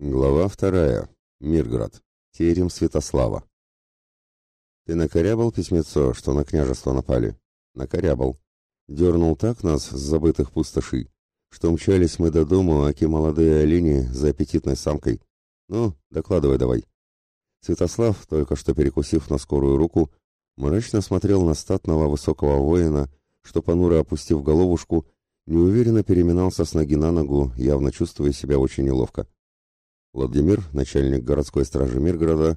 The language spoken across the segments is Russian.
Глава вторая. Мирград. Терем Святослава. Ты накорябал письмецо, что на княжество напали? Накорябал. Дернул так нас с забытых пустошей, что мчались мы до дому, аки молодые олени за аппетитной самкой. Ну, докладывай давай. Святослав, только что перекусив на скорую руку, мрачно смотрел на статного высокого воина, что, понуро опустив головушку, неуверенно переминался с ноги на ногу, явно чувствуя себя очень неловко. Владимир, начальник городской стражи Миргорода,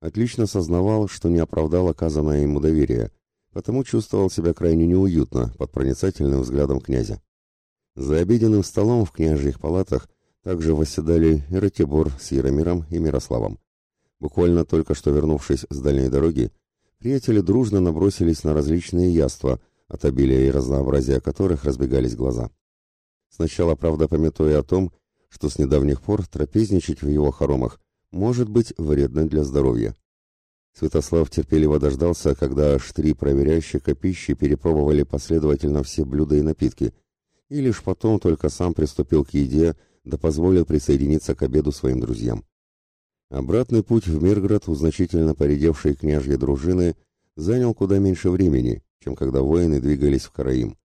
отлично сознавал, что не оправдал оказанное ему доверие, потому чувствовал себя крайне неуютно под проницательным взглядом князя. За обеденным столом в княжьих палатах также восседали и Ратибор с Яромиром и Мирославом. Буквально только что вернувшись с дальней дороги, приятели дружно набросились на различные яства, от обилия и разнообразия которых разбегались глаза. Сначала, правда, пометуя о том, что с недавних пор трапезничать в его хоромах может быть вредно для здоровья. Святослав терпеливо дождался, когда аж три проверяющих пищи перепробовали последовательно все блюда и напитки, и лишь потом только сам приступил к еде, да позволил присоединиться к обеду своим друзьям. Обратный путь в Мирград у значительно поредевшей княжьей дружины занял куда меньше времени, чем когда воины двигались в Караим.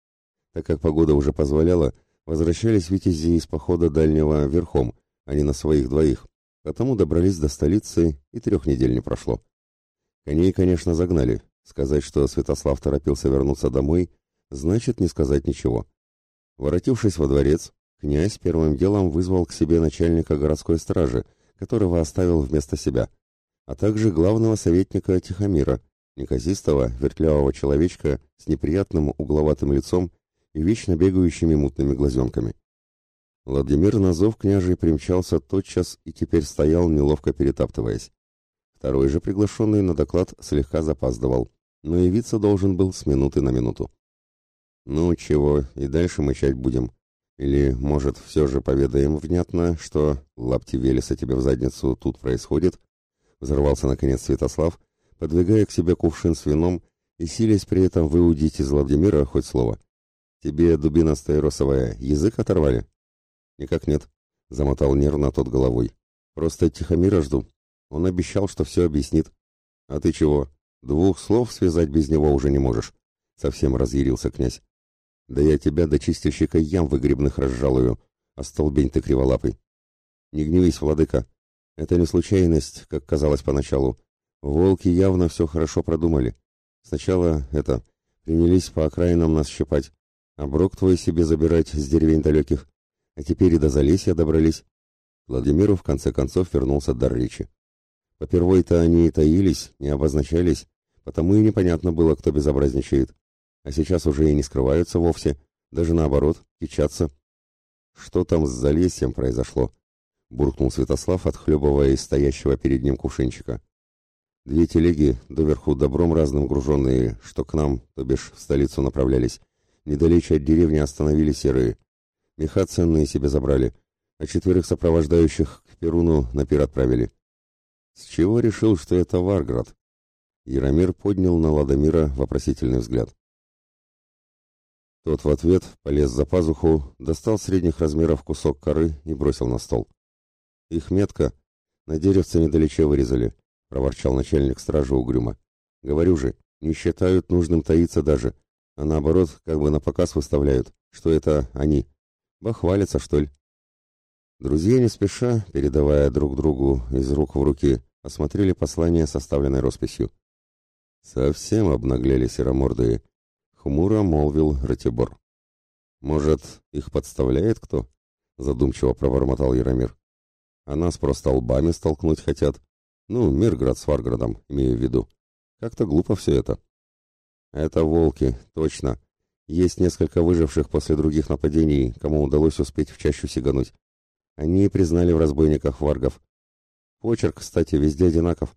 Так как погода уже позволяла, Возвращались витязи из похода дальнего верхом, а не на своих двоих, потому добрались до столицы, и трех недель не прошло. Коней, конечно, загнали. Сказать, что Святослав торопился вернуться домой, значит не сказать ничего. Воротившись во дворец, князь первым делом вызвал к себе начальника городской стражи, которого оставил вместо себя, а также главного советника Тихомира, неказистого, вертлявого человечка с неприятным угловатым лицом и вечно бегающими мутными глазенками. Владимир на зов княжий примчался тотчас и теперь стоял, неловко перетаптываясь. Второй же приглашенный на доклад слегка запаздывал, но явиться должен был с минуты на минуту. «Ну, чего, и дальше мычать будем? Или, может, все же поведаем внятно, что лапти Велеса тебе в задницу тут происходит?» Взорвался, наконец, Святослав, подвигая к себе кувшин с вином и силясь при этом выудить из Владимира хоть слово. Тебе, дубина стаиросовая, язык оторвали? Никак нет, замотал нервно тот головой. Просто Тихомира жду. Он обещал, что все объяснит. А ты чего? Двух слов связать без него уже не можешь. Совсем разъярился князь. Да я тебя до чистильщика ям выгребных разжалую, а столбень ты криволапый. Не гневись, владыка. Это не случайность, как казалось поначалу. Волки явно все хорошо продумали. Сначала это принялись по окраинам нас щипать, Оброк твой себе забирать с деревень далеких. А теперь и до Залесья добрались. Владимиру в конце концов вернулся дар речи. Попервой-то они и таились, не обозначались, потому и непонятно было, кто безобразничает. А сейчас уже и не скрываются вовсе, даже наоборот, кичатся. Что там с Залесьем произошло? Буркнул Святослав, отхлебывая из стоящего перед ним кувшинчика. Две телеги, доверху добром разным груженные, что к нам, то бишь в столицу направлялись, Недалече от деревни остановили серые. Меха ценные себе забрали, а четверых сопровождающих к Перуну на пир отправили. С чего решил, что это Варград? Яромир поднял на Ладомира вопросительный взгляд. Тот в ответ полез за пазуху, достал средних размеров кусок коры и бросил на стол. Их метка на деревце недалече вырезали, проворчал начальник стражи угрюмо. Говорю же, не считают нужным таиться даже а наоборот, как бы на показ выставляют, что это они. Бахвалятся, что ли? Друзья не спеша, передавая друг другу из рук в руки, осмотрели послание, составленное росписью. Совсем обнаглели серомордые, хмуро молвил Ратибор. Может, их подставляет кто? Задумчиво пробормотал Яромир. А нас просто лбами столкнуть хотят. Ну, Мирград с Варградом, имею в виду. Как-то глупо все это. Это волки, точно. Есть несколько выживших после других нападений, кому удалось успеть в чащу сигануть. Они признали в разбойниках варгов. Почерк, кстати, везде одинаков.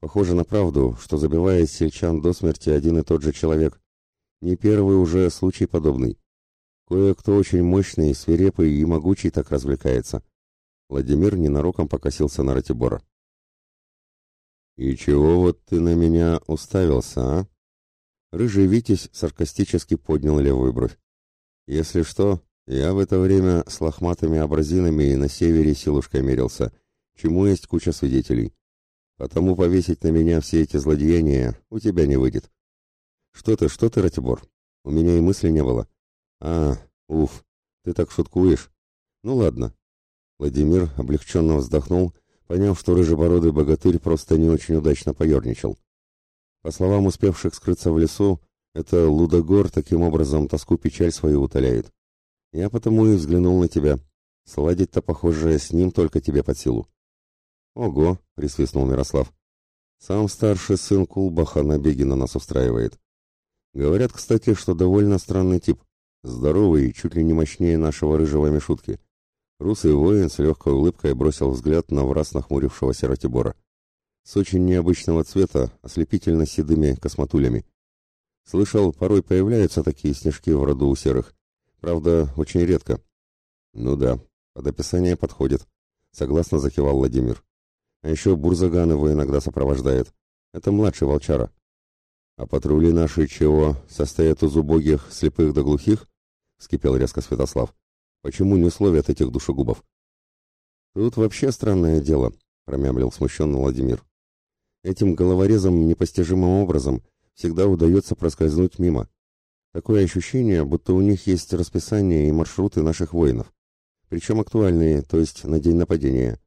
Похоже на правду, что забивает сельчан до смерти один и тот же человек. Не первый уже случай подобный. Кое-кто очень мощный, свирепый и могучий так развлекается. Владимир ненароком покосился на Ратибора. «И чего вот ты на меня уставился, а?» Рыжий Витязь саркастически поднял левую бровь. «Если что, я в это время с лохматыми абразинами на севере силушкой мерился чему есть куча свидетелей. Потому повесить на меня все эти злодеяния у тебя не выйдет. Что ты, что ты, Ратибор? У меня и мысли не было. А, уф, ты так шуткуешь. Ну ладно. Владимир облегченно вздохнул, поняв, что рыжебородый богатырь просто не очень удачно поерничал. По словам успевших скрыться в лесу, это Лудогор таким образом тоску-печаль свою утоляет. Я потому и взглянул на тебя. Сладить-то, похоже, с ним только тебе под силу. Ого, присвистнул Мирослав. Сам старший сын Кулбаха набеги на нас устраивает. Говорят, кстати, что довольно странный тип. Здоровый и чуть ли не мощнее нашего рыжего Мишутки. Русый воин с легкой улыбкой бросил взгляд на враз нахмурившегося Ратибора. С очень необычного цвета, ослепительно седыми косматулями. Слышал, порой появляются такие снежки в роду у серых. Правда, очень редко. Ну да, под описание подходит. Согласно закивал Владимир. А еще Бурзаган его иногда сопровождает. Это младший волчара. А патрули наши чего, состоят из убогих, слепых да глухих? Вскипел резко Святослав. Почему не условят этих душегубов? Тут вообще странное дело, промямлил смущенно Владимир. Этим головорезам непостижимым образом всегда удается проскользнуть мимо. Такое ощущение, будто у них есть расписание и маршруты наших воинов. Причем актуальные, то есть на день нападения.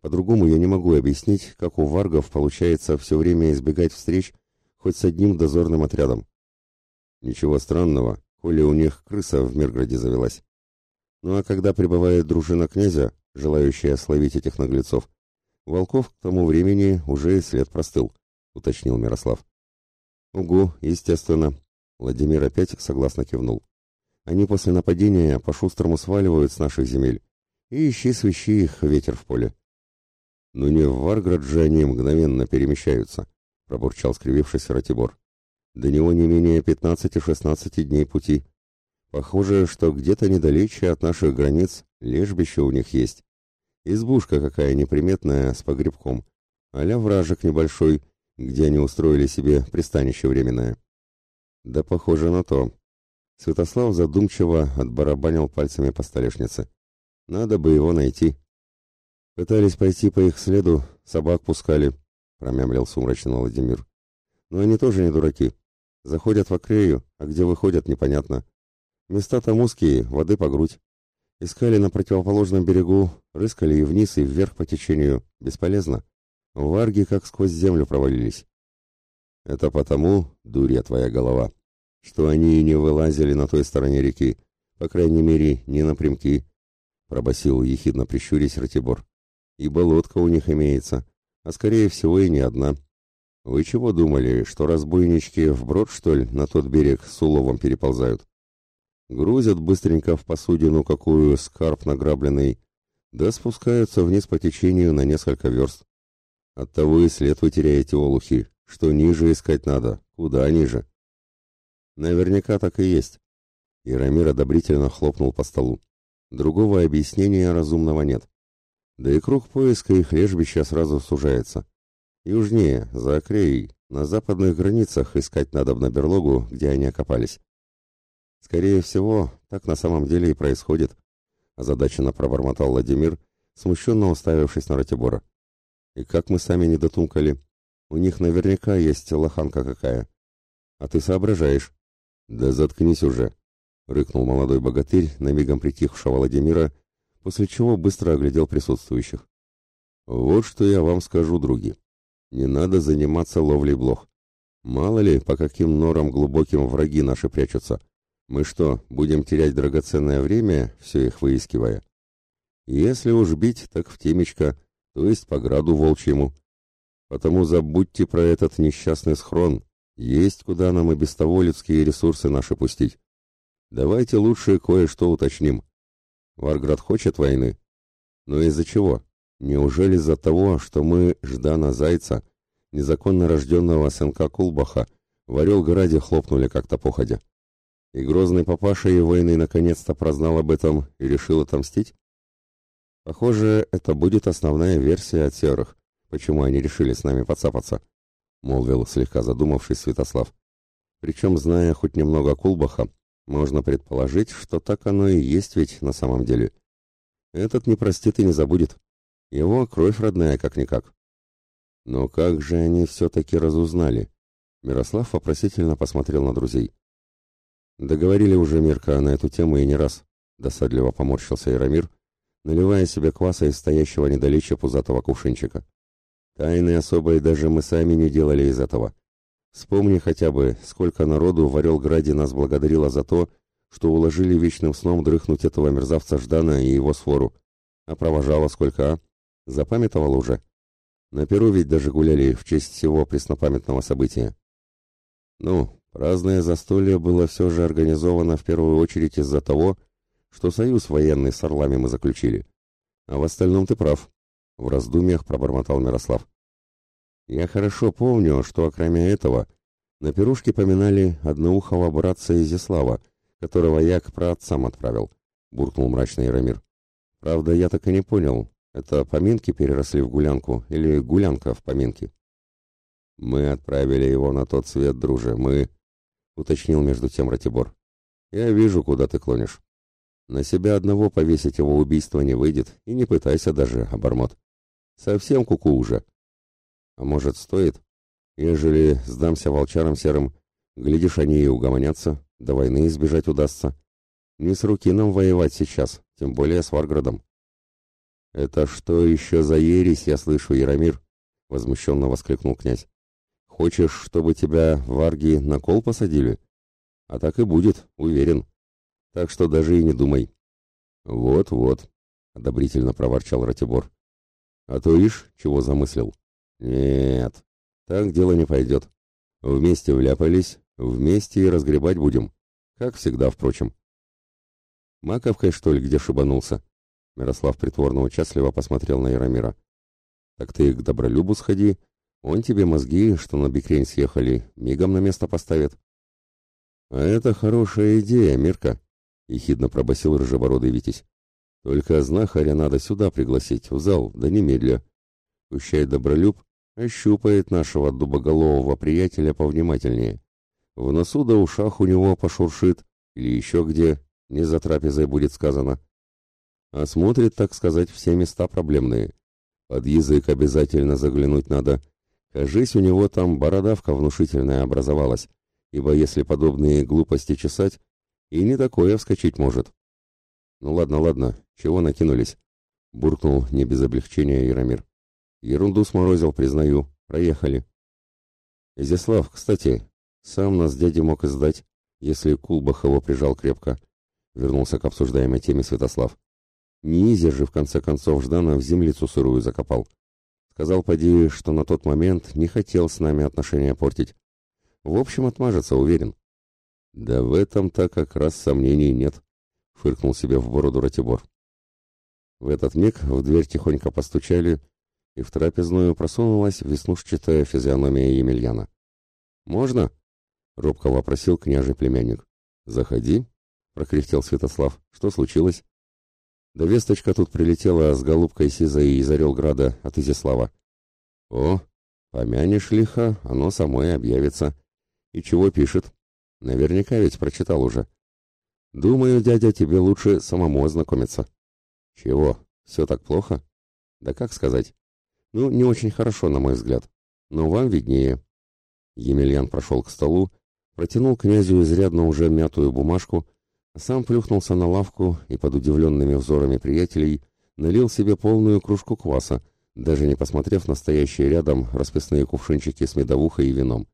По-другому я не могу объяснить, как у варгов получается все время избегать встреч хоть с одним дозорным отрядом. Ничего странного, коли у них крыса в Мирграде завелась. Ну а когда прибывает дружина князя, желающая словить этих наглецов, волков к тому времени уже и след простыл, уточнил Мирослав. Угу, естественно. Владимир опять согласно кивнул. Они после нападения по-шустрому сваливают с наших земель. И ищи свищи их ветер в поле. Но не в Варград же они мгновенно перемещаются, пробурчал скривившийся Ратибор. До него не менее пятнадцати-шестнадцати дней пути. Похоже, что где-то недалече от наших границ лежбище у них есть. Избушка какая неприметная с погребком, а вражек небольшой, где они устроили себе пристанище временное. Да похоже на то. Святослав задумчиво отбарабанил пальцами по столешнице. Надо бы его найти. Пытались пойти по их следу, собак пускали, промямлил сумрачно Владимир. Но они тоже не дураки. Заходят в Акрею, а где выходят, непонятно. Места там узкие, воды по грудь. Искали на противоположном берегу, рыскали и вниз, и вверх по течению. Бесполезно. Варги как сквозь землю провалились. Это потому, дурья твоя голова, что они и не вылазили на той стороне реки, по крайней мере, не напрямки, — пробасил ехидно прищурясь Ратибор и болотка у них имеется, а скорее всего и не одна. Вы чего думали, что разбойнички вброд, что ли, на тот берег с уловом переползают? Грузят быстренько в посудину какую скарб награбленный, да спускаются вниз по течению на несколько верст. Оттого и след вы теряете олухи, что ниже искать надо, куда ниже. Наверняка так и есть. Ирамир одобрительно хлопнул по столу. Другого объяснения разумного нет. Да и круг поиска их лежбища сразу сужается. Южнее, за Окреей, на западных границах искать надо на берлогу, где они окопались. Скорее всего, так на самом деле и происходит, озадаченно пробормотал Владимир, смущенно уставившись на Ратибора. И как мы сами не дотумкали, у них наверняка есть лоханка какая. А ты соображаешь. Да заткнись уже, рыкнул молодой богатырь на мигом притихшего Владимира после чего быстро оглядел присутствующих. «Вот что я вам скажу, други. Не надо заниматься ловлей блох. Мало ли, по каким норам глубоким враги наши прячутся. Мы что, будем терять драгоценное время, все их выискивая? Если уж бить, так в темечко, то есть по граду волчьему. Потому забудьте про этот несчастный схрон. Есть куда нам и без того людские ресурсы наши пустить. Давайте лучше кое-что уточним. Варград хочет войны. Но из-за чего? Неужели из-за того, что мы Ждана Зайца, незаконно рожденного сынка Кулбаха, в Орел-Граде хлопнули как-то походя? И грозный папаша и войны наконец-то прознал об этом и решил отомстить? Похоже, это будет основная версия от серых, почему они решили с нами подцапаться, молвил слегка задумавшись Святослав. Причем, зная хоть немного Кулбаха, можно предположить, что так оно и есть ведь на самом деле. Этот не простит и не забудет. Его кровь родная, как-никак. Но как же они все-таки разузнали? Мирослав вопросительно посмотрел на друзей. Договорили уже Мирка на эту тему и не раз. Досадливо поморщился Ирамир, наливая себе кваса из стоящего недалече пузатого кувшинчика. Тайны особой даже мы сами не делали из этого. Вспомни хотя бы, сколько народу в Орелграде нас благодарило за то, что уложили вечным сном дрыхнуть этого мерзавца Ждана и его свору. А провожало сколько, а? Запамятовал уже? На Перу ведь даже гуляли в честь всего преснопамятного события. Ну, праздное застолье было все же организовано в первую очередь из-за того, что союз военный с орлами мы заключили. А в остальном ты прав. В раздумьях пробормотал Мирослав. Я хорошо помню, что, кроме этого, на пирушке поминали одноухого братца Изяслава, которого я к праотцам отправил, буркнул мрачный Рамир. Правда, я так и не понял, это поминки переросли в гулянку или гулянка в поминки? Мы отправили его на тот свет, друже, мы, уточнил между тем Ратибор. Я вижу, куда ты клонишь. На себя одного повесить его убийство не выйдет, и не пытайся даже, обормот. Совсем куку -ку уже. А может, стоит? Ежели сдамся волчарам серым, глядишь, они и угомонятся, до войны избежать удастся. Не с руки нам воевать сейчас, тем более с Варградом. «Это что еще за ересь, я слышу, Яромир?» — возмущенно воскликнул князь. «Хочешь, чтобы тебя варги на кол посадили? А так и будет, уверен. Так что даже и не думай». «Вот-вот», — одобрительно проворчал Ратибор. «А то ишь, чего замыслил?» «Нет, так дело не пойдет. Вместе вляпались, вместе и разгребать будем. Как всегда, впрочем». «Маковкой, что ли, где шибанулся?» Мирослав притворно участливо посмотрел на Яромира. «Так ты к Добролюбу сходи, он тебе мозги, что на бикрень съехали, мигом на место поставит». «А это хорошая идея, Мирка», — ехидно пробасил рыжебородый Витязь. «Только знахаря надо сюда пригласить, в зал, да немедля. Пущай Добролюб ощупает нашего дубоголового приятеля повнимательнее. В носу да ушах у него пошуршит, или еще где, не за трапезой будет сказано осмотрит, так сказать, все места проблемные. Под язык обязательно заглянуть надо. Кажись, у него там бородавка внушительная образовалась, ибо если подобные глупости чесать, и не такое вскочить может. Ну ладно, ладно, чего накинулись? Буркнул не без облегчения Яромир. Ерунду сморозил, признаю. Проехали. Изяслав, кстати, сам нас дяде мог издать, если Кулбах его прижал крепко. Вернулся к обсуждаемой теме Святослав. Не Изер же, в конце концов, Ждана в землицу сырую закопал. Сказал, поди, что на тот момент не хотел с нами отношения портить. В общем, отмажется, уверен. Да в этом-то как раз сомнений нет, фыркнул себе в бороду Ратибор. В этот миг в дверь тихонько постучали, и в трапезную просунулась веснушчатая физиономия Емельяна. «Можно?» — робко вопросил княжий племянник. «Заходи», — прокряхтел Святослав. «Что случилось?» Да весточка тут прилетела с голубкой сизой из Орелграда от Изяслава. О, помянешь лихо, оно само и объявится. И чего пишет? Наверняка ведь прочитал уже. Думаю, дядя, тебе лучше самому ознакомиться. Чего? Все так плохо? Да как сказать? Ну, не очень хорошо, на мой взгляд. Но вам виднее. Емельян прошел к столу, протянул князю изрядно уже мятую бумажку, сам плюхнулся на лавку и под удивленными взорами приятелей налил себе полную кружку кваса, даже не посмотрев на стоящие рядом расписные кувшинчики с медовухой и вином.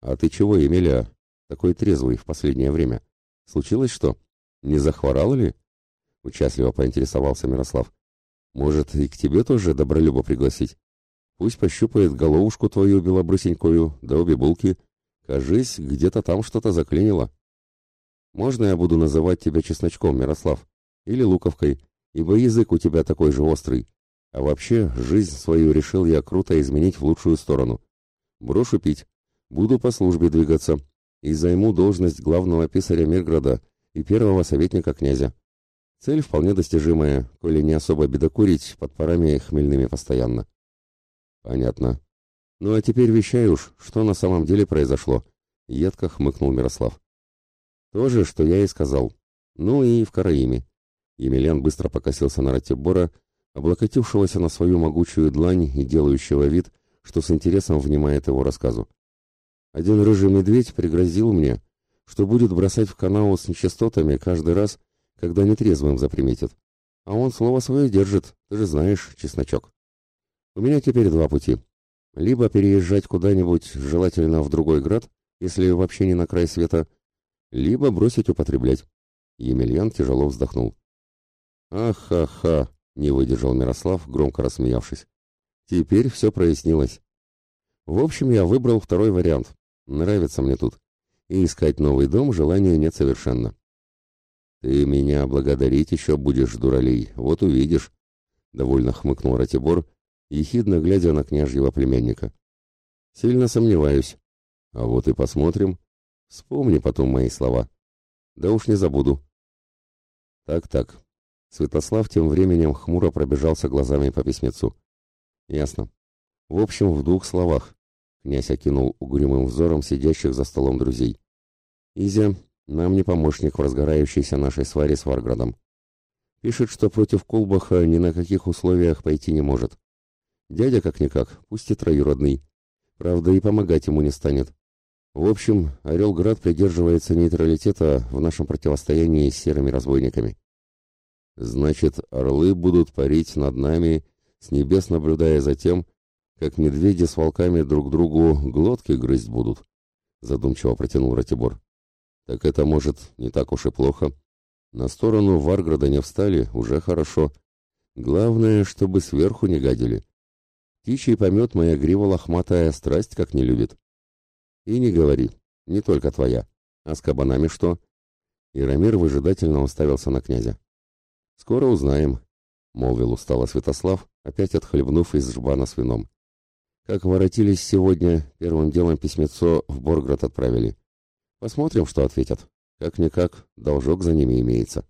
«А ты чего, Емеля, такой трезвый в последнее время? Случилось что? Не захворал ли?» Участливо поинтересовался Мирослав. «Может, и к тебе тоже добролюба пригласить? Пусть пощупает головушку твою белобрысенькую, да обе булки. Кажись, где-то там что-то заклинило». Можно я буду называть тебя чесночком, Мирослав? Или луковкой, ибо язык у тебя такой же острый. А вообще, жизнь свою решил я круто изменить в лучшую сторону. Брошу пить, буду по службе двигаться и займу должность главного писаря Мирграда и первого советника князя. Цель вполне достижимая, коли не особо бедокурить под парами хмельными постоянно. Понятно. Ну а теперь вещай уж, что на самом деле произошло. Едко хмыкнул Мирослав. То же, что я и сказал. Ну и в Караиме. Емельян быстро покосился на Ратибора, облокотившегося на свою могучую длань и делающего вид, что с интересом внимает его рассказу. Один рыжий медведь пригрозил мне, что будет бросать в канаву с нечистотами каждый раз, когда нетрезвым заприметит. А он слово свое держит, ты же знаешь, чесночок. У меня теперь два пути. Либо переезжать куда-нибудь, желательно в другой град, если вообще не на край света, либо бросить употреблять. Емельян тяжело вздохнул. «Ах-ха-ха!» — не выдержал Мирослав, громко рассмеявшись. «Теперь все прояснилось. В общем, я выбрал второй вариант. Нравится мне тут. И искать новый дом желания нет совершенно». «Ты меня благодарить еще будешь, дуралей, вот увидишь», — довольно хмыкнул Ратибор, ехидно глядя на княжьего племянника. «Сильно сомневаюсь. А вот и посмотрим. Вспомни потом мои слова. Да уж не забуду». «Так-так, Святослав тем временем хмуро пробежался глазами по письмецу. «Ясно. В общем, в двух словах». Князь окинул угрюмым взором сидящих за столом друзей. «Изя, нам не помощник в разгорающейся нашей сваре с Варградом. Пишет, что против Колбаха ни на каких условиях пойти не может. Дядя как-никак, пусть и троюродный. Правда, и помогать ему не станет. В общем, Орелград придерживается нейтралитета в нашем противостоянии с серыми разбойниками. Значит, орлы будут парить над нами, с небес наблюдая за тем, как медведи с волками друг другу глотки грызть будут, задумчиво протянул Ратибор. Так это, может, не так уж и плохо. На сторону Варграда не встали, уже хорошо. Главное, чтобы сверху не гадили. Птичий помет моя грива лохматая страсть как не любит. И не говори, не только твоя. А с кабанами что? Ирамир выжидательно уставился на князя. «Скоро узнаем», — молвил устало Святослав, опять отхлебнув из жбана с вином. «Как воротились сегодня, первым делом письмецо в Борград отправили. Посмотрим, что ответят. Как-никак, должок за ними имеется».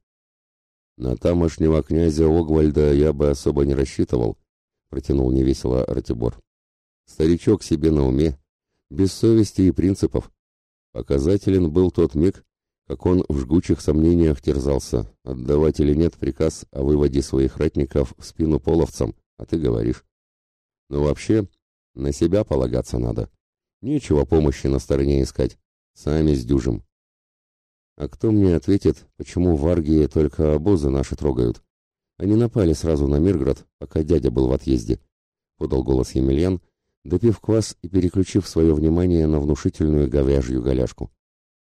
«На тамошнего князя Огвальда я бы особо не рассчитывал», — протянул невесело Ратибор. «Старичок себе на уме, без совести и принципов. Показателен был тот миг, как он в жгучих сомнениях терзался, отдавать или нет приказ о выводе своих ратников в спину половцам, а ты говоришь. Но вообще, на себя полагаться надо. Нечего помощи на стороне искать, сами сдюжим. А кто мне ответит, почему варги только обозы наши трогают? Они напали сразу на Мирград, пока дядя был в отъезде, — подал голос Емельян, допив квас и переключив свое внимание на внушительную говяжью голяшку.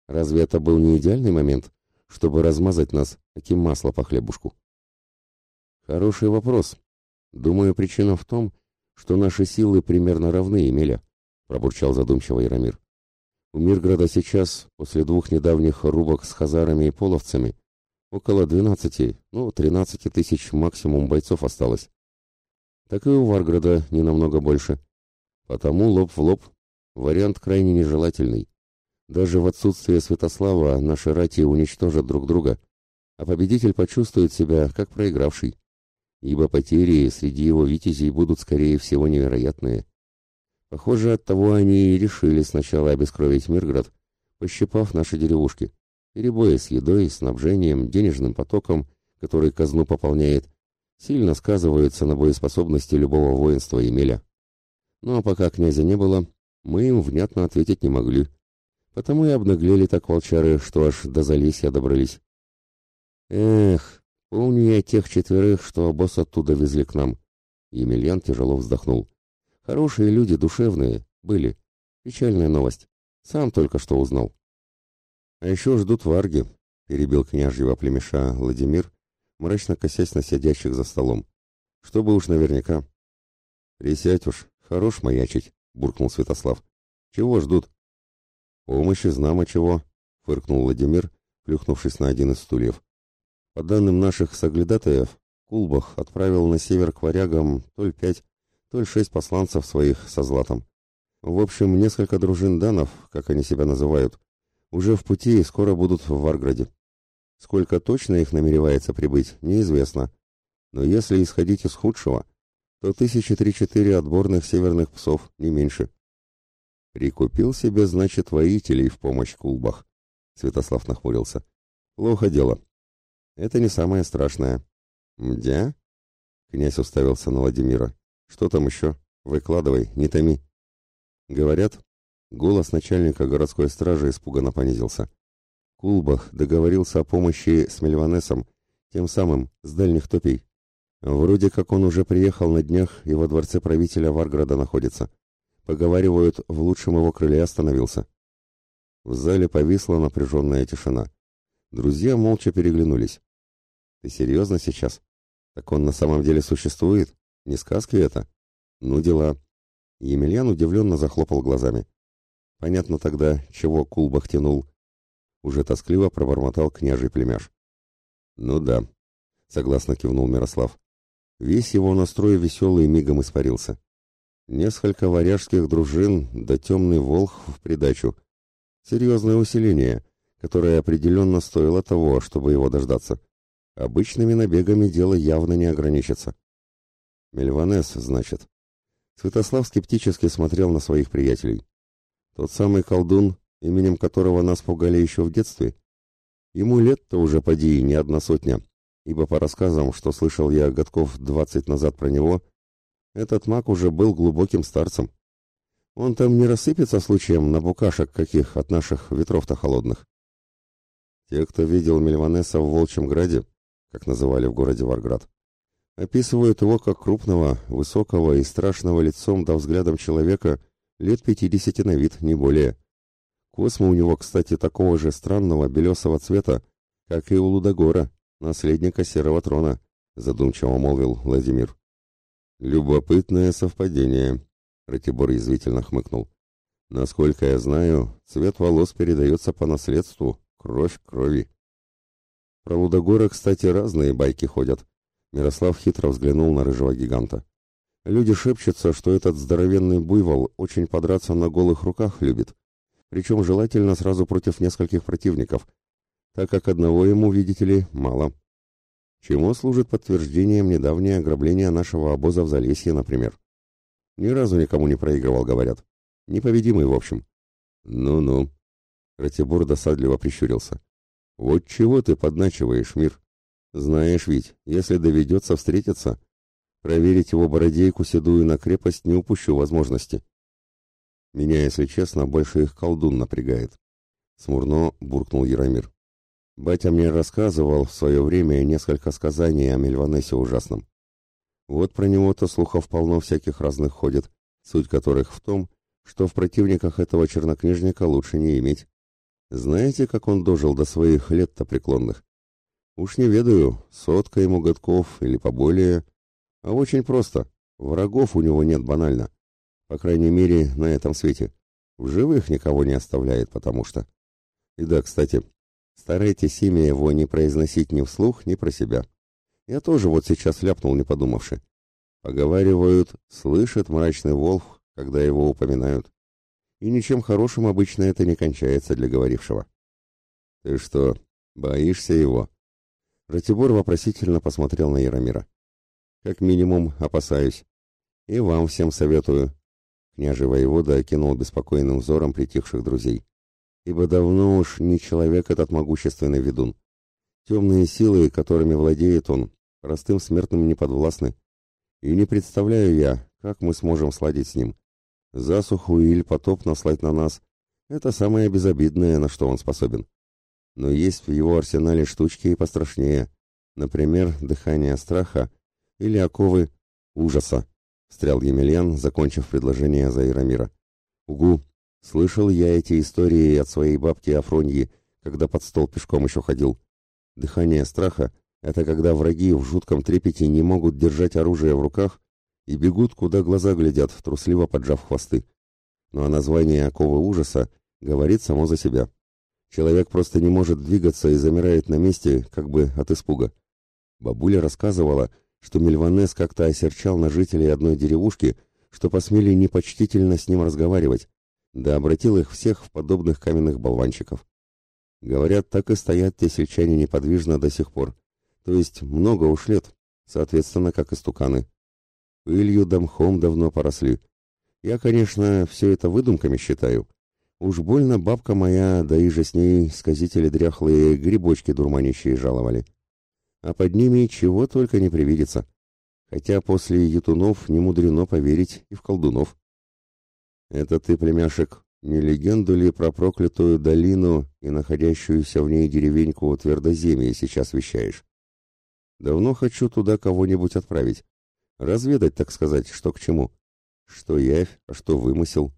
Разве это был не идеальный момент, чтобы размазать нас, таким масло по хлебушку? Хороший вопрос. Думаю, причина в том, что наши силы примерно равны, Емеля, пробурчал задумчиво Яромир. У Мирграда сейчас, после двух недавних рубок с хазарами и половцами, около двенадцати, ну, тринадцати тысяч максимум бойцов осталось. Так и у Варграда не намного больше. Потому лоб в лоб вариант крайне нежелательный. Даже в отсутствие Святослава наши рати уничтожат друг друга, а победитель почувствует себя как проигравший, ибо потери среди его витязей будут, скорее всего, невероятные. Похоже, от того они и решили сначала обескровить Мирград, пощипав наши деревушки. Перебои с едой, снабжением, денежным потоком, который казну пополняет, сильно сказываются на боеспособности любого воинства Емеля. Но пока князя не было, мы им внятно ответить не могли. Потому и обнаглели так волчары, что аж до Залесья добрались. Эх, помню я тех четверых, что босс оттуда везли к нам. Емельян тяжело вздохнул. Хорошие люди, душевные, были. Печальная новость. Сам только что узнал. А еще ждут варги, перебил княжьего племеша Владимир, мрачно косясь на сидящих за столом. Чтобы уж наверняка. Присядь уж, хорош маячить, буркнул Святослав. Чего ждут? «Помощи знамо чего», — фыркнул Владимир, плюхнувшись на один из стульев. «По данным наших соглядатаев, Кулбах отправил на север к варягам то ли пять, то ли шесть посланцев своих со златом. В общем, несколько дружин данов, как они себя называют, уже в пути и скоро будут в Варграде. Сколько точно их намеревается прибыть, неизвестно. Но если исходить из худшего, то тысячи три-четыре отборных северных псов, не меньше. Прикупил себе, значит, воителей в помощь Кулбах. Святослав нахмурился. Плохо дело. Это не самое страшное. Мдя? Князь уставился на Владимира. Что там еще? Выкладывай, не томи. Говорят, голос начальника городской стражи испуганно понизился. Кулбах договорился о помощи с Мельванесом, тем самым, с дальних топей. Вроде как он уже приехал на днях и во дворце правителя Варграда находится. Поговаривают, в лучшем его крыле остановился. В зале повисла напряженная тишина. Друзья молча переглянулись. «Ты серьезно сейчас? Так он на самом деле существует? Не сказки это? Ну, дела». Емельян удивленно захлопал глазами. Понятно тогда, чего Кулбах тянул. Уже тоскливо пробормотал княжий племяш. «Ну да», — согласно кивнул Мирослав. Весь его настрой веселый мигом испарился. Несколько варяжских дружин, да темный волх в придачу. Серьезное усиление, которое определенно стоило того, чтобы его дождаться. Обычными набегами дело явно не ограничится. Мельванес, значит. Святослав скептически смотрел на своих приятелей. Тот самый колдун, именем которого нас пугали еще в детстве. Ему лет-то уже поди не одна сотня, ибо по рассказам, что слышал я годков двадцать назад про него, этот маг уже был глубоким старцем. Он там не рассыпется случаем на букашек каких от наших ветров-то холодных. Те, кто видел Мельванеса в Волчьем Граде, как называли в городе Варград, описывают его как крупного, высокого и страшного лицом да взглядом человека лет пятидесяти на вид, не более. Космо у него, кстати, такого же странного белесого цвета, как и у Лудогора, наследника Серого Трона, задумчиво молвил Владимир. Любопытное совпадение, Ратибор язвительно хмыкнул. Насколько я знаю, цвет волос передается по наследству, кровь крови. Про Лудогора, кстати, разные байки ходят. Мирослав хитро взглянул на рыжего гиганта. Люди шепчутся, что этот здоровенный буйвол очень подраться на голых руках любит, причем желательно сразу против нескольких противников, так как одного ему, видите ли, мало. Чему служит подтверждением недавнее ограбление нашего обоза в Залесье, например. Ни разу никому не проигрывал, говорят. Непобедимый, в общем. Ну-ну. Ратибор досадливо прищурился. Вот чего ты подначиваешь, мир? Знаешь ведь, если доведется встретиться, проверить его бородейку седую на крепость не упущу возможности. Меня, если честно, больше их колдун напрягает. Смурно буркнул Яромир. Батя мне рассказывал в свое время несколько сказаний о Мельванесе ужасном. Вот про него-то слухов полно всяких разных ходит, суть которых в том, что в противниках этого чернокнижника лучше не иметь. Знаете, как он дожил до своих лет-то преклонных? Уж не ведаю, сотка ему годков или поболее. А очень просто. Врагов у него нет банально. По крайней мере, на этом свете. В живых никого не оставляет, потому что... И да, кстати, Старайтесь имя его не произносить ни вслух, ни про себя. Я тоже вот сейчас ляпнул, не подумавши. Поговаривают, слышит мрачный волк, когда его упоминают. И ничем хорошим обычно это не кончается для говорившего. «Ты что, боишься его?» Ратибор вопросительно посмотрел на Яромира. «Как минимум, опасаюсь. И вам всем советую». Княжий воевода окинул беспокойным взором притихших друзей ибо давно уж не человек этот могущественный ведун. Темные силы, которыми владеет он, простым смертным не подвластны. И не представляю я, как мы сможем сладить с ним. Засуху или потоп наслать на нас — это самое безобидное, на что он способен. Но есть в его арсенале штучки и пострашнее. Например, дыхание страха или оковы ужаса, — встрял Емельян, закончив предложение за Ирамира. «Угу, Слышал я эти истории от своей бабки Афроньи, когда под стол пешком еще ходил. Дыхание страха — это когда враги в жутком трепете не могут держать оружие в руках и бегут, куда глаза глядят, трусливо поджав хвосты. Ну а название оковы ужаса говорит само за себя. Человек просто не может двигаться и замирает на месте, как бы от испуга. Бабуля рассказывала, что Мельванес как-то осерчал на жителей одной деревушки, что посмели непочтительно с ним разговаривать, да обратил их всех в подобных каменных болванчиков. Говорят, так и стоят те сельчане неподвижно до сих пор. То есть много уж лет, соответственно, как и стуканы. Пылью да мхом давно поросли. Я, конечно, все это выдумками считаю. Уж больно бабка моя, да и же с ней сказители дряхлые грибочки дурманящие жаловали. А под ними чего только не привидится. хотя после Ятунов не мудрено поверить и в колдунов. Это ты, племяшек, не легенду ли про проклятую долину и находящуюся в ней деревеньку Твердоземье сейчас вещаешь? Давно хочу туда кого-нибудь отправить. Разведать, так сказать, что к чему. Что явь, а что вымысел.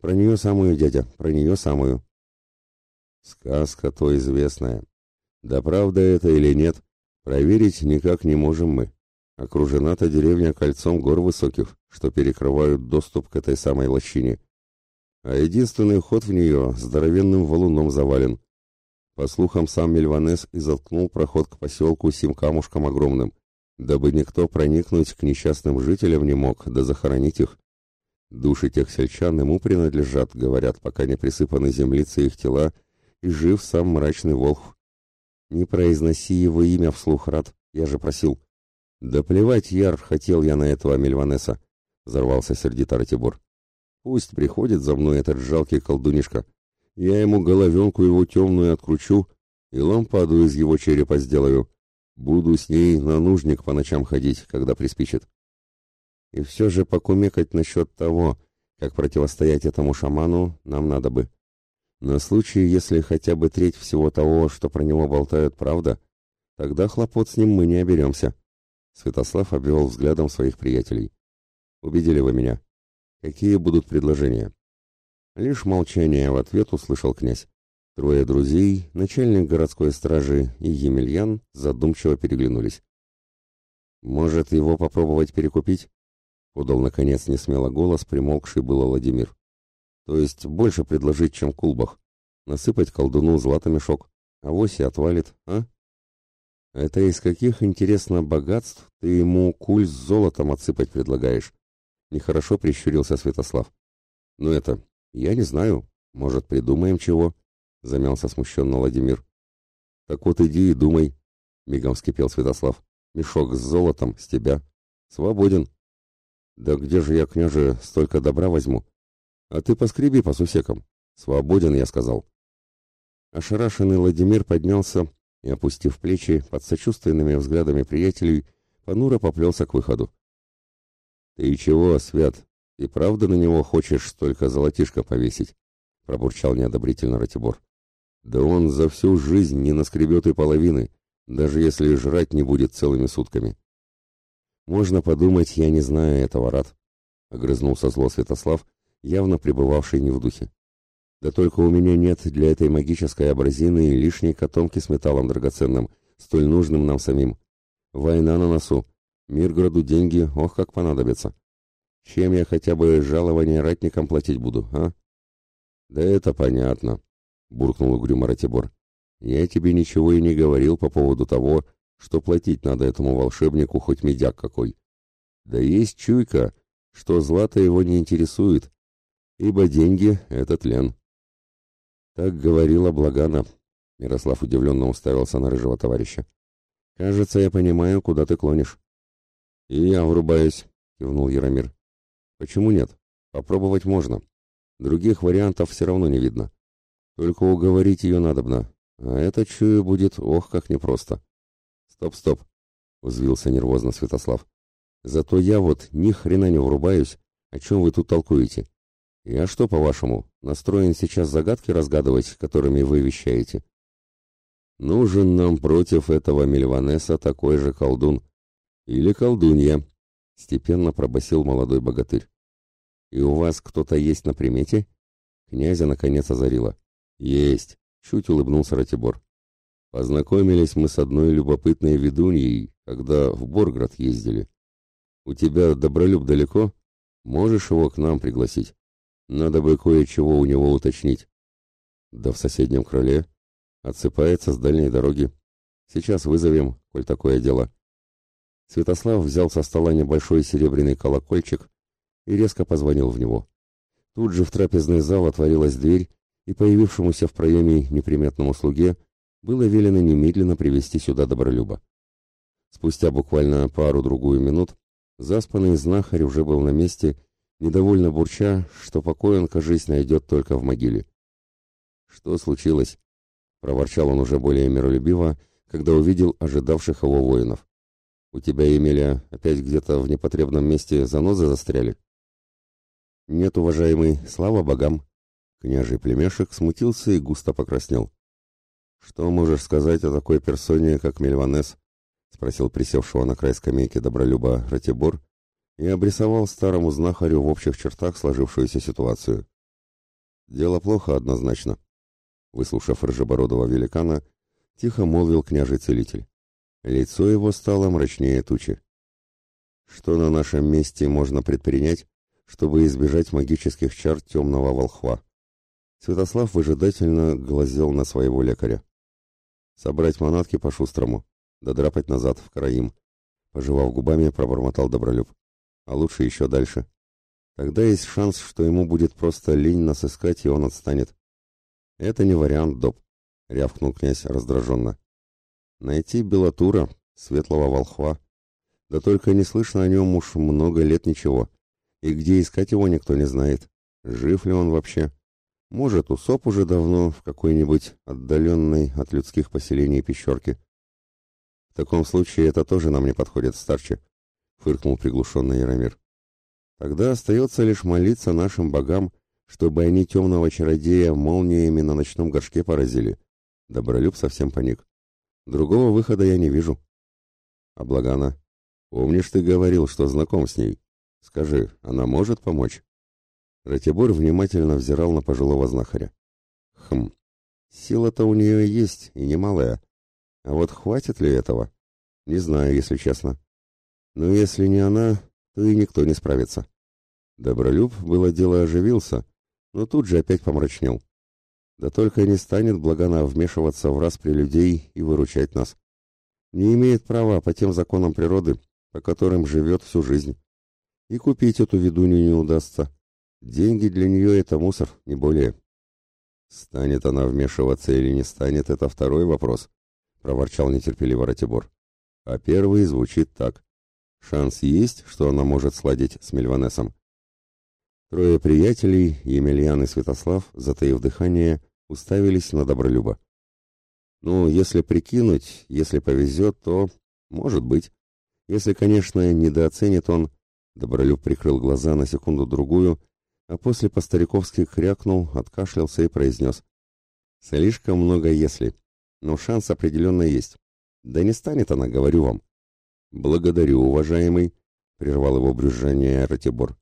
Про нее самую, дядя, про нее самую. Сказка то известная. Да правда это или нет, проверить никак не можем мы. Окружена-то деревня кольцом гор высоких, что перекрывают доступ к этой самой лощине. А единственный ход в нее здоровенным валуном завален. По слухам, сам Мельванес и заткнул проход к поселку сим камушком огромным, дабы никто проникнуть к несчастным жителям не мог, да захоронить их. Души тех сельчан ему принадлежат, говорят, пока не присыпаны землицы их тела, и жив сам мрачный волх. Не произноси его имя вслух, рад, я же просил. Да плевать, Яр, хотел я на этого Мельванеса, взорвался сердито Ратибор. Пусть приходит за мной этот жалкий колдунишка. Я ему головенку его темную откручу и лампаду из его черепа сделаю. Буду с ней на нужник по ночам ходить, когда приспичит. И все же покумекать насчет того, как противостоять этому шаману, нам надо бы. На случай, если хотя бы треть всего того, что про него болтают, правда, тогда хлопот с ним мы не оберемся. Святослав обвел взглядом своих приятелей. Убедили вы меня. Какие будут предложения? Лишь молчание в ответ услышал князь. Трое друзей, начальник городской стражи и Емельян задумчиво переглянулись. «Может, его попробовать перекупить?» — подал, наконец, несмело голос, примолкший было Владимир. «То есть больше предложить, чем кулбах. Насыпать колдуну злато мешок. а Авось и отвалит, а?» «Это из каких, интересно, богатств ты ему куль с золотом отсыпать предлагаешь?» Нехорошо прищурился Святослав. «Ну это, я не знаю. Может, придумаем чего?» замялся смущенно Владимир. Так вот иди и думай, мигом вскипел Святослав. Мешок с золотом с тебя. Свободен. Да где же я, княже, столько добра возьму? А ты поскреби по сусекам. Свободен, я сказал. Ошарашенный Владимир поднялся и, опустив плечи, под сочувственными взглядами приятелей, понуро поплелся к выходу. «Ты чего, Свят, и правда на него хочешь столько золотишко повесить?» — пробурчал неодобрительно Ратибор. Да он за всю жизнь не наскребет и половины, даже если жрать не будет целыми сутками. Можно подумать, я не знаю этого, Рад, — огрызнулся зло Святослав, явно пребывавший не в духе. Да только у меня нет для этой магической абразины лишней котомки с металлом драгоценным, столь нужным нам самим. Война на носу. Миргороду деньги, ох, как понадобятся. Чем я хотя бы жалование ратникам платить буду, а? Да это понятно, буркнул угрюмо Ратибор. «Я тебе ничего и не говорил по поводу того, что платить надо этому волшебнику хоть медяк какой. Да есть чуйка, что злато его не интересует, ибо деньги — это тлен». Так говорила Благана. Мирослав удивленно уставился на рыжего товарища. «Кажется, я понимаю, куда ты клонишь». «И я врубаюсь», — кивнул Яромир. «Почему нет? Попробовать можно. Других вариантов все равно не видно. Только уговорить ее надобно, а это, чую, будет ох, как непросто. Стоп, стоп, взвился нервозно Святослав. Зато я вот ни хрена не врубаюсь, о чем вы тут толкуете. Я что, по-вашему, настроен сейчас загадки разгадывать, которыми вы вещаете? Нужен нам против этого Мельванеса такой же колдун. Или колдунья, степенно пробасил молодой богатырь. И у вас кто-то есть на примете? Князя наконец озарило. «Есть», — чуть улыбнулся Ратибор. «Познакомились мы с одной любопытной ведуньей, когда в Борград ездили. У тебя Добролюб далеко? Можешь его к нам пригласить? Надо бы кое-чего у него уточнить». «Да в соседнем крыле. Отсыпается с дальней дороги. Сейчас вызовем, коль такое дело». Святослав взял со стола небольшой серебряный колокольчик и резко позвонил в него. Тут же в трапезный зал отворилась дверь, и появившемуся в проеме неприметному слуге было велено немедленно привести сюда Добролюба. Спустя буквально пару-другую минут заспанный знахарь уже был на месте, недовольно бурча, что покой он, кажись, найдет только в могиле. «Что случилось?» — проворчал он уже более миролюбиво, когда увидел ожидавших его воинов. У тебя, Емеля, опять где-то в непотребном месте занозы застряли? Нет, уважаемый, слава богам. Княжий племешек смутился и густо покраснел. Что можешь сказать о такой персоне, как Мельванес? Спросил присевшего на край скамейки Добролюба Ратибор и обрисовал старому знахарю в общих чертах сложившуюся ситуацию. Дело плохо однозначно. Выслушав рыжебородого великана, тихо молвил княжий целитель. Лицо его стало мрачнее тучи. Что на нашем месте можно предпринять, чтобы избежать магических чар темного волхва? Святослав выжидательно глазел на своего лекаря. Собрать манатки по-шустрому, додрапать назад, в Караим. Пожевав губами, пробормотал Добролюб. А лучше еще дальше. Тогда есть шанс, что ему будет просто лень нас искать, и он отстанет. Это не вариант, Доб, рявкнул князь раздраженно. Найти Белатура, светлого волхва. Да только не слышно о нем уж много лет ничего. И где искать его никто не знает. Жив ли он вообще? Может, усоп уже давно в какой-нибудь отдаленной от людских поселений пещерке. В таком случае это тоже нам не подходит, старче, фыркнул приглушенный Яромир. Тогда остается лишь молиться нашим богам, чтобы они темного чародея молниями на ночном горшке поразили. Добролюб совсем паник. Другого выхода я не вижу. А Благана, помнишь, ты говорил, что знаком с ней? Скажи, она может помочь? Ратибор внимательно взирал на пожилого знахаря. Хм, сила-то у нее есть, и немалая. А вот хватит ли этого? Не знаю, если честно. Но если не она, то и никто не справится. Добролюб, было дело, оживился, но тут же опять помрачнел. Да только не станет Благана вмешиваться в распри людей и выручать нас. Не имеет права по тем законам природы, по которым живет всю жизнь. И купить эту ведунью не удастся. Деньги для нее это мусор, не более. Станет она вмешиваться или не станет, это второй вопрос, проворчал нетерпеливо Ратибор. А первый звучит так. Шанс есть, что она может сладить с Мельванесом. Трое приятелей, Емельян и Святослав, затаив дыхание, уставились на Добролюба. Ну, если прикинуть, если повезет, то, может быть. Если, конечно, недооценит он... Добролюб прикрыл глаза на секунду-другую а после по-стариковски крякнул, откашлялся и произнес. «Слишком много «если», но шанс определенно есть. Да не станет она, говорю вам». «Благодарю, уважаемый», — прервал его брюзжание Ратибор.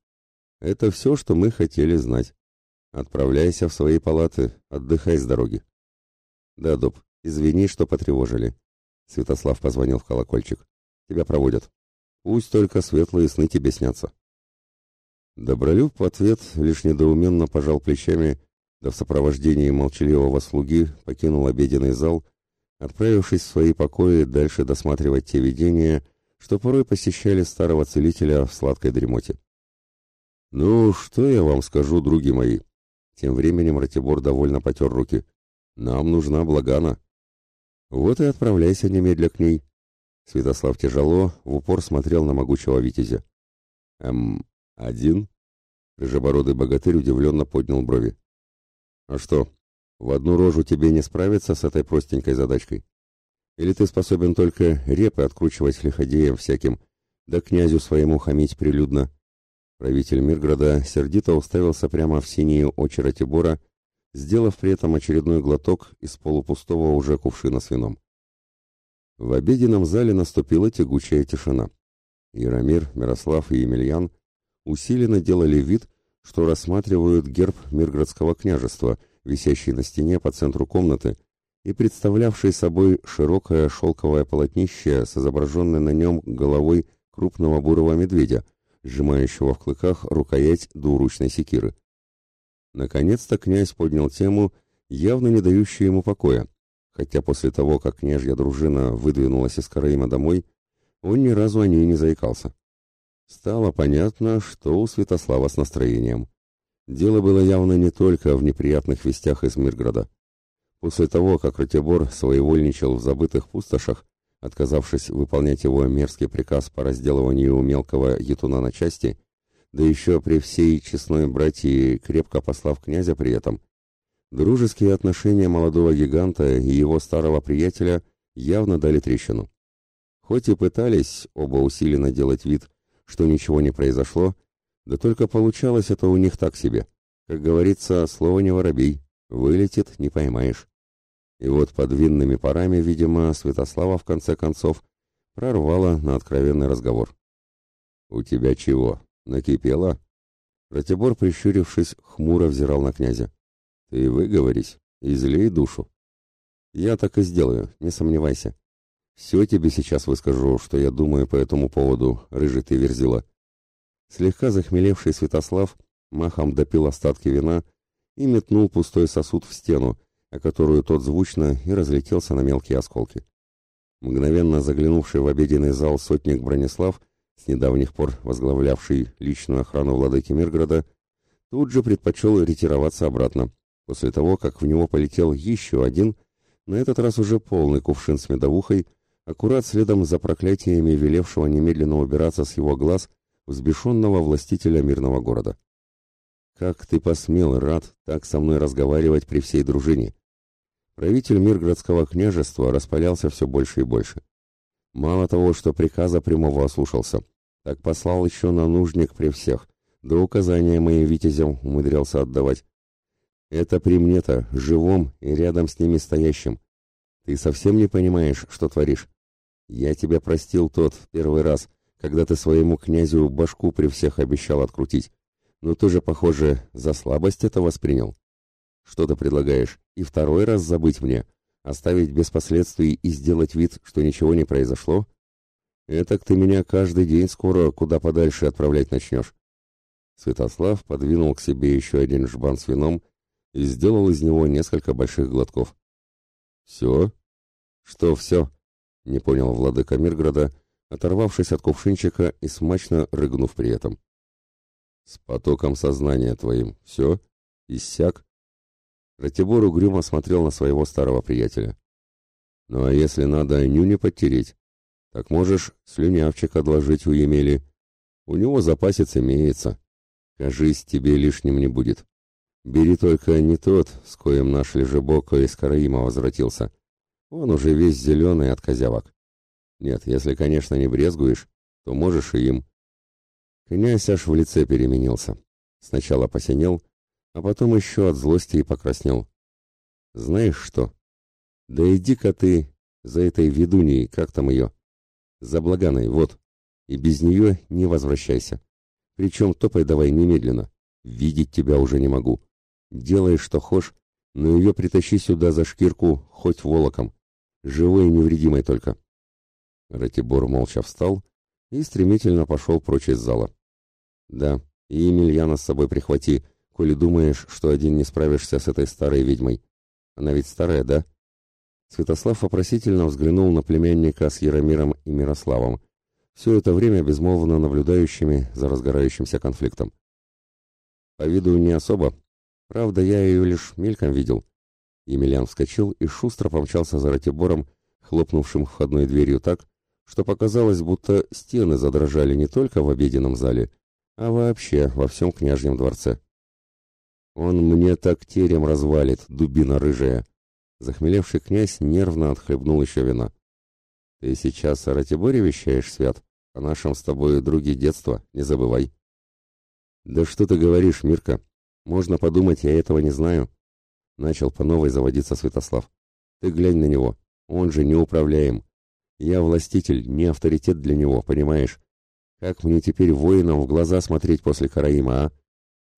«Это все, что мы хотели знать. Отправляйся в свои палаты, отдыхай с дороги». «Да, Доб, извини, что потревожили». Святослав позвонил в колокольчик. «Тебя проводят. Пусть только светлые сны тебе снятся». Добролюб в ответ лишь недоуменно пожал плечами, да в сопровождении молчаливого слуги покинул обеденный зал, отправившись в свои покои дальше досматривать те видения, что порой посещали старого целителя в сладкой дремоте. «Ну, что я вам скажу, други мои?» Тем временем Ратибор довольно потер руки. «Нам нужна Благана». «Вот и отправляйся немедля к ней». Святослав тяжело, в упор смотрел на могучего витязя. «Эм, «Один?» Рыжебородый богатырь удивленно поднял брови. «А что, в одну рожу тебе не справиться с этой простенькой задачкой? Или ты способен только репы откручивать лиходеем всяким, да князю своему хамить прилюдно?» Правитель Мирграда сердито уставился прямо в синие очи Ратибора, сделав при этом очередной глоток из полупустого уже кувшина с вином. В обеденном зале наступила тягучая тишина. Яромир, Мирослав и Емельян – усиленно делали вид, что рассматривают герб Мирградского княжества, висящий на стене по центру комнаты и представлявший собой широкое шелковое полотнище с изображенной на нем головой крупного бурого медведя, сжимающего в клыках рукоять двуручной секиры. Наконец-то князь поднял тему, явно не дающую ему покоя, хотя после того, как княжья дружина выдвинулась из Караима домой, он ни разу о ней не заикался. Стало понятно, что у Святослава с настроением. Дело было явно не только в неприятных вестях из Мирграда. После того, как Ратибор своевольничал в забытых пустошах, отказавшись выполнять его мерзкий приказ по разделыванию мелкого етуна на части, да еще при всей честной братьи крепко послав князя при этом, дружеские отношения молодого гиганта и его старого приятеля явно дали трещину. Хоть и пытались оба усиленно делать вид, что ничего не произошло, да только получалось это у них так себе. Как говорится, слово не воробей, вылетит, не поймаешь. И вот под винными парами, видимо, Святослава в конце концов прорвала на откровенный разговор. «У тебя чего, накипело?» Ратибор, прищурившись, хмуро взирал на князя. «Ты выговорись, излей душу». «Я так и сделаю, не сомневайся. Все тебе сейчас выскажу, что я думаю по этому поводу, рыжий ты верзила». Слегка захмелевший Святослав махом допил остатки вина и метнул пустой сосуд в стену, о которую тот звучно и разлетелся на мелкие осколки. Мгновенно заглянувший в обеденный зал сотник Бронислав, с недавних пор возглавлявший личную охрану владыки Мирграда, тут же предпочел ретироваться обратно, после того, как в него полетел еще один, на этот раз уже полный кувшин с медовухой, аккурат следом за проклятиями велевшего немедленно убираться с его глаз взбешенного властителя мирного города. «Как ты посмел, рад, так со мной разговаривать при всей дружине?» Правитель Мирградского княжества распалялся все больше и больше. Мало того, что приказа прямого ослушался, так послал еще на нужник при всех, до указания моим витязям умудрялся отдавать. Это при мне-то, живом и рядом с ними стоящим. Ты совсем не понимаешь, что творишь. Я тебя простил тот первый раз, когда ты своему князю башку при всех обещал открутить. Но ты же, похоже, за слабость это воспринял. Что ты предлагаешь? И второй раз забыть мне? Оставить без последствий и сделать вид, что ничего не произошло? Этак ты меня каждый день скоро куда подальше отправлять начнешь. Святослав подвинул к себе еще один жбан с вином и сделал из него несколько больших глотков. «Все?» «Что все?» — не понял владыка Мирграда, оторвавшись от кувшинчика и смачно рыгнув при этом. «С потоком сознания твоим все? Иссяк?» Ратибор угрюмо смотрел на своего старого приятеля. «Ну а если надо нюни подтереть, так можешь слюнявчик отложить у Емели. У него запасец имеется. Кажись, тебе лишним не будет. Бери только не тот, с коим наш лежебоко из Караима возвратился. Он уже весь зеленый от козявок. Нет, если, конечно, не брезгуешь, то можешь и им». Князь аж в лице переменился. Сначала посинел, а потом еще от злости и покраснел. «Знаешь что? Да иди-ка ты за этой ведуньей, как там ее? За Благаной, вот. И без нее не возвращайся. Причем топай давай немедленно. Видеть тебя уже не могу. Делай, что хочешь, но ее притащи сюда за шкирку, хоть волоком. Живой и невредимой только». Ратибор молча встал и стремительно пошел прочь из зала. «Да, и Емельяна с собой прихвати, коли думаешь, что один не справишься с этой старой ведьмой. Она ведь старая, да? Святослав вопросительно взглянул на племянника с Яромиром и Мирославом, все это время безмолвно наблюдающими за разгорающимся конфликтом. По виду не особо. Правда, я ее лишь мельком видел. Емельян вскочил и шустро помчался за Ратибором, хлопнувшим входной дверью так, что показалось, будто стены задрожали не только в обеденном зале, а вообще во всем княжьем дворце. Он мне так терем развалит, дубина рыжая. Захмелевший князь нервно отхлебнул еще вина. Ты сейчас о Ратиборе вещаешь, Свят? О нашем с тобой друге детства, не забывай. Да что ты говоришь, Мирка? Можно подумать, я этого не знаю. Начал по новой заводиться Святослав. Ты глянь на него, он же неуправляем. Я властитель, не авторитет для него, понимаешь? Как мне теперь воинам в глаза смотреть после Караима, а?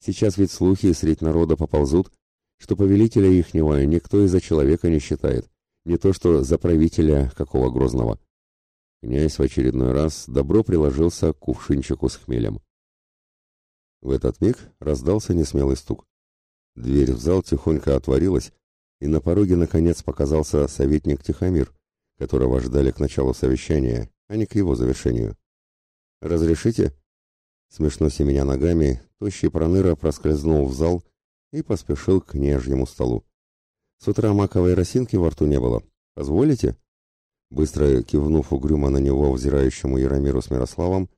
Сейчас ведь слухи средь народа поползут, что повелителя ихнего никто из-за человека не считает, не то что за правителя какого грозного. Князь в очередной раз добро приложился к кувшинчику с хмелем. В этот миг раздался несмелый стук. Дверь в зал тихонько отворилась, и на пороге наконец показался советник Тихомир, которого ждали к началу совещания, а не к его завершению. «Разрешите?» Смешно семеня ногами, тощий проныра проскользнул в зал и поспешил к княжьему столу. С утра маковой росинки во рту не было. Позволите? Быстро кивнув угрюмо на него, взирающему Яромиру с Мирославом,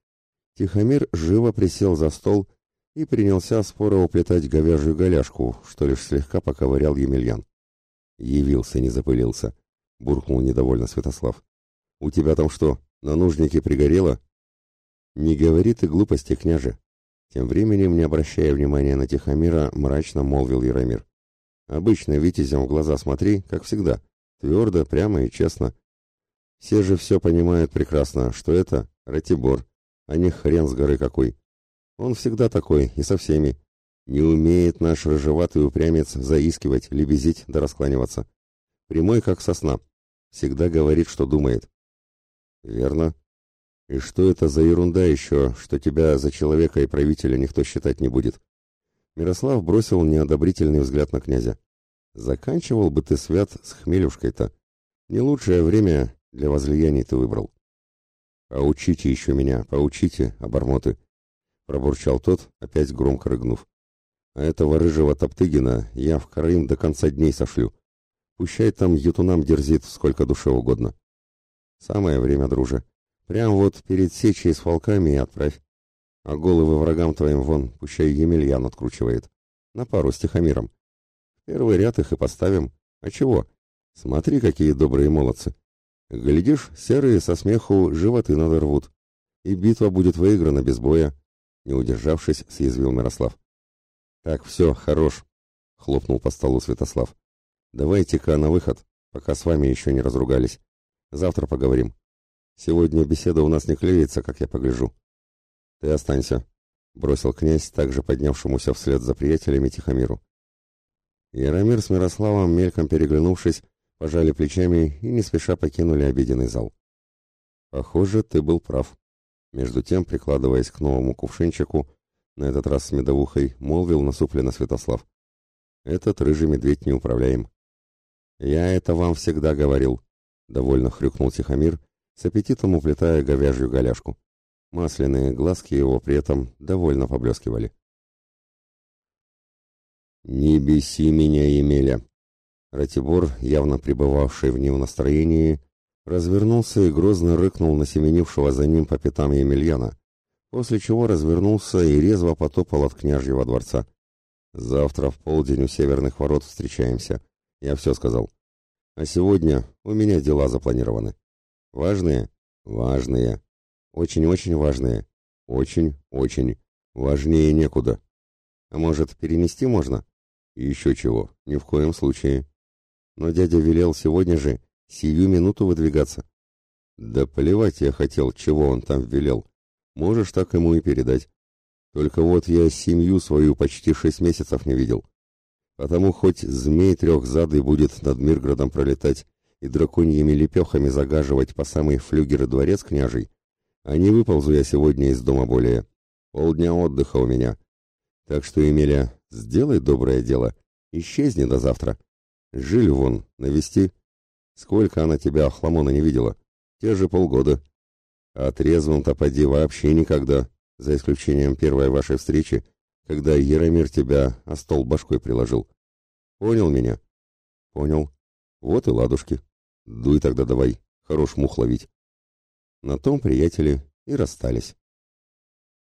Тихомир живо присел за стол и принялся споро уплетать говяжью голяшку, что лишь слегка поковырял Емельян. «Явился, не запылился», — буркнул недовольно Святослав. «У тебя там что, На нужнике пригорело? Не говори ты глупости, княже. Тем временем, не обращая внимания на Тихомира, мрачно молвил Яромир. Обычно витязем в глаза смотри, как всегда, твердо, прямо и честно. Все же все понимают прекрасно, что это Ратибор, а не хрен с горы какой. Он всегда такой и со всеми. Не умеет наш рыжеватый упрямец заискивать, лебезить да раскланиваться. Прямой, как сосна. Всегда говорит, что думает. Верно. И что это за ерунда еще, что тебя за человека и правителя никто считать не будет? Мирослав бросил неодобрительный взгляд на князя. Заканчивал бы ты свят с хмелюшкой-то. Не лучшее время для возлияний ты выбрал. Поучите еще меня, поучите, обормоты, пробурчал тот, опять громко рыгнув. А этого рыжего Топтыгина я в Крым до конца дней сошлю. Пущай там ютунам дерзит сколько душе угодно. Самое время, друже. Прям вот перед сечей с волками и отправь. А головы врагам твоим вон, пущай Емельян откручивает. На пару с Тихомиром. Первый ряд их и поставим. А чего? Смотри, какие добрые молодцы. Глядишь, серые со смеху животы надорвут. И битва будет выиграна без боя. Не удержавшись, съязвил Мирослав. Так, все, хорош. Хлопнул по столу Святослав. Давайте-ка на выход, пока с вами еще не разругались. Завтра поговорим. Сегодня беседа у нас не клеится, как я погляжу. «Ты останься», — бросил князь, также поднявшемуся вслед за приятелями Тихомиру. Яромир с Мирославом, мельком переглянувшись, пожали плечами и не спеша покинули обеденный зал. «Похоже, ты был прав». Между тем, прикладываясь к новому кувшинчику, на этот раз с медовухой, молвил насупленно Святослав. «Этот рыжий медведь не управляем». «Я это вам всегда говорил», — довольно хрюкнул Тихомир, с аппетитом уплетая говяжью голяшку. Масляные глазки его при этом довольно поблескивали. «Не беси меня, Емеля!» Ратибор, явно пребывавший в нем настроении, развернулся и грозно рыкнул на семенившего за ним по пятам Емельяна, после чего развернулся и резво потопал от княжьего дворца. «Завтра в полдень у северных ворот встречаемся. Я все сказал. А сегодня у меня дела запланированы. Важные? Важные. Очень-очень важные. Очень-очень. Важнее некуда. А может, перенести можно? И еще чего. Ни в коем случае. Но дядя велел сегодня же, сию минуту выдвигаться. Да плевать я хотел, чего он там велел. Можешь так ему и передать. Только вот я семью свою почти шесть месяцев не видел. Потому хоть змей трехзадый будет над Мирградом пролетать и драконьими лепехами загаживать по самый флюгер дворец княжий, а не выползу я сегодня из дома более. Полдня отдыха у меня. Так что, Емеля, сделай доброе дело. Исчезни до завтра. Жиль вон, навести. Сколько она тебя, Хламона, не видела? Те же полгода. А трезвым-то поди вообще никогда, за исключением первой вашей встречи, когда Яромир тебя о стол башкой приложил. Понял меня? Понял. Вот и ладушки. Дуй тогда давай, хорош мух ловить. На том приятели и расстались.